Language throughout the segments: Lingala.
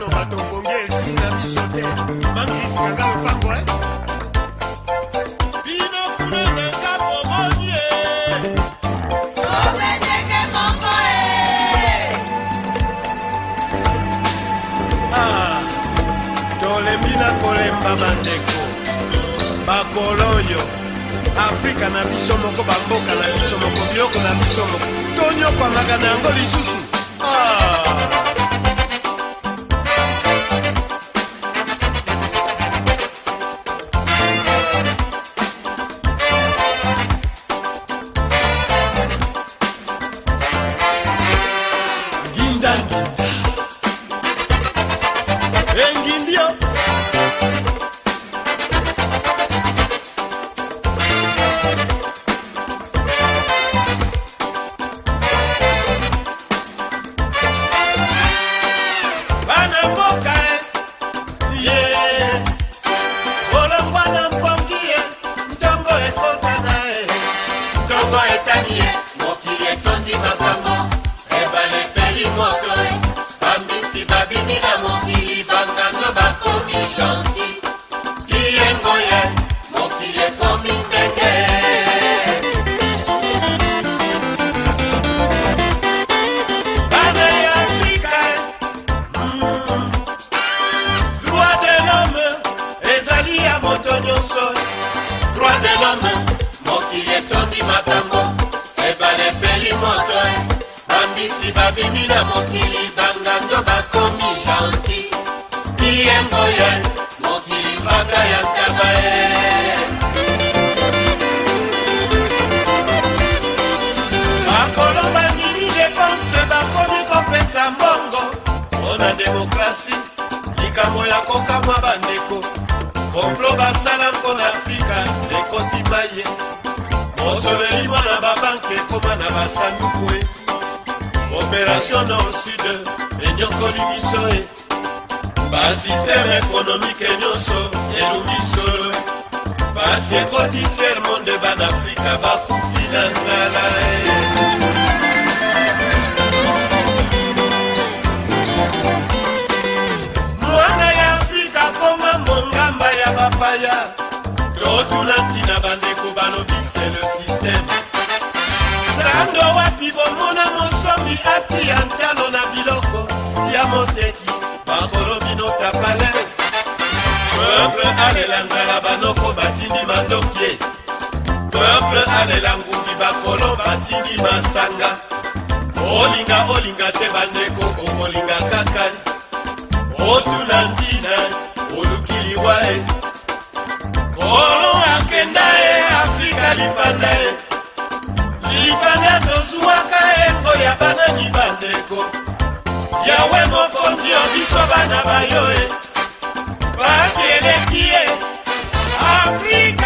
nano bato bonge esi na biso te bangi kanga lopango e bino kuna nanga bomoni e eh. obedenge moko e eh. ah, tolembi na kolemba bandeko bakolo oyo afrika na biso moko bamboka na biso moko biloko na biso moko tonyokwamaka na yango lisusu ah. engindio bana mboka ye yeah. bolongwa na mpongi ye ntongo ekota na ye ntongo etani ye mokili etondi makambo ebale peli moto demokrasi likambo ya kokama bandeko komplo basala mpo na afrika ekotima ye mosoleli mwana babanke ekoma na basamikue opération nord sud enyokoli biso e, e. basysteme ekonomike e nyonso elumbi solo pasi e. ekoti tiere monde banafrika bakufi na ngala e bapaya totuna ntina bandeko balobise le systeme sando wapi bomona mosomi atia ntalo na biloko ya moteki bakolo bino tapale peuple alelandala banoko batindi mandokie peuple alela ngungi bakolon batindi masanga olinga olinga te bandeko banani bandeko yawe mokonzi yo biso bana bayo e pasi eleki ye afrika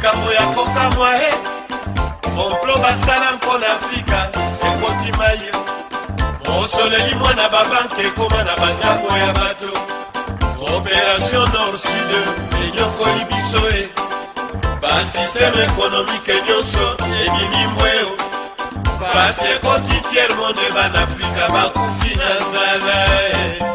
likambo ya kokamwa e komplo basala mpo na afrika ekoti mai mosoleli mwana babanke ekoma na bandako ya bato koopération nord sud enyokoli biso e basysteme ekonomike nyonso ebimi mbweo pasi ekoti tiere monde banafrika bakufi na nzala e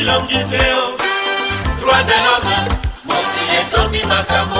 bilongi te o droit de l'homme mokili etomi makambo